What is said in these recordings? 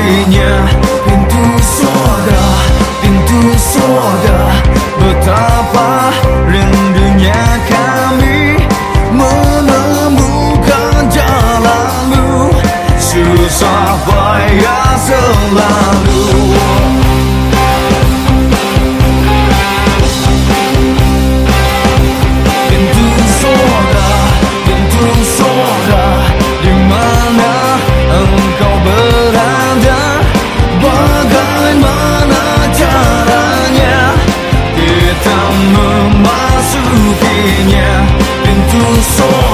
hatinya Pintu surga, pintu surga Betapa bagaimana caranya kita memasukinya pintu surga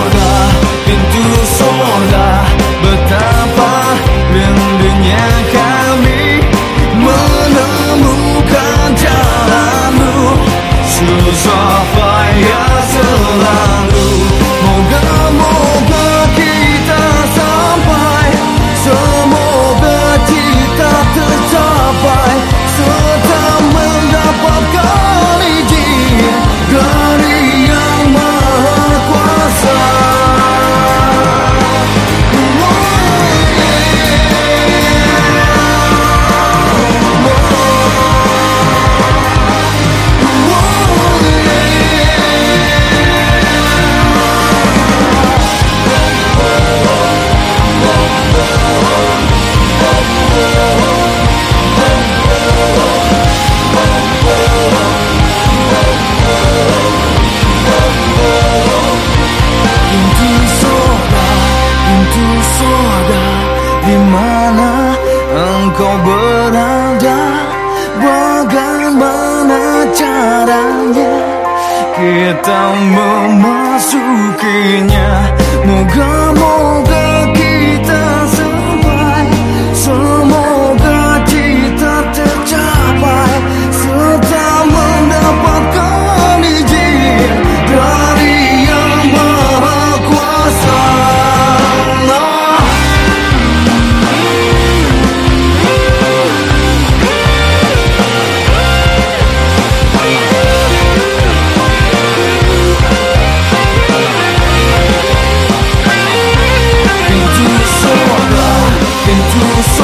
soda Di mana engkau berada? Bagaimana caranya Kita memasukinya. Moga-moga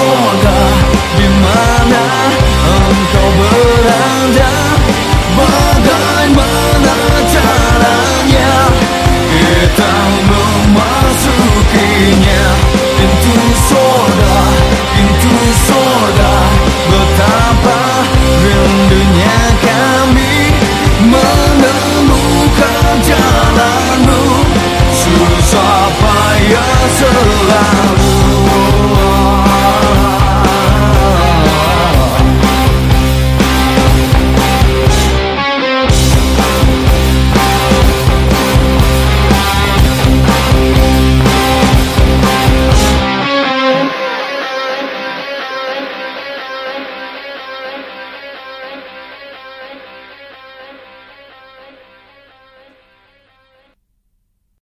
tergoda Di mana engkau berada Bagaimana cara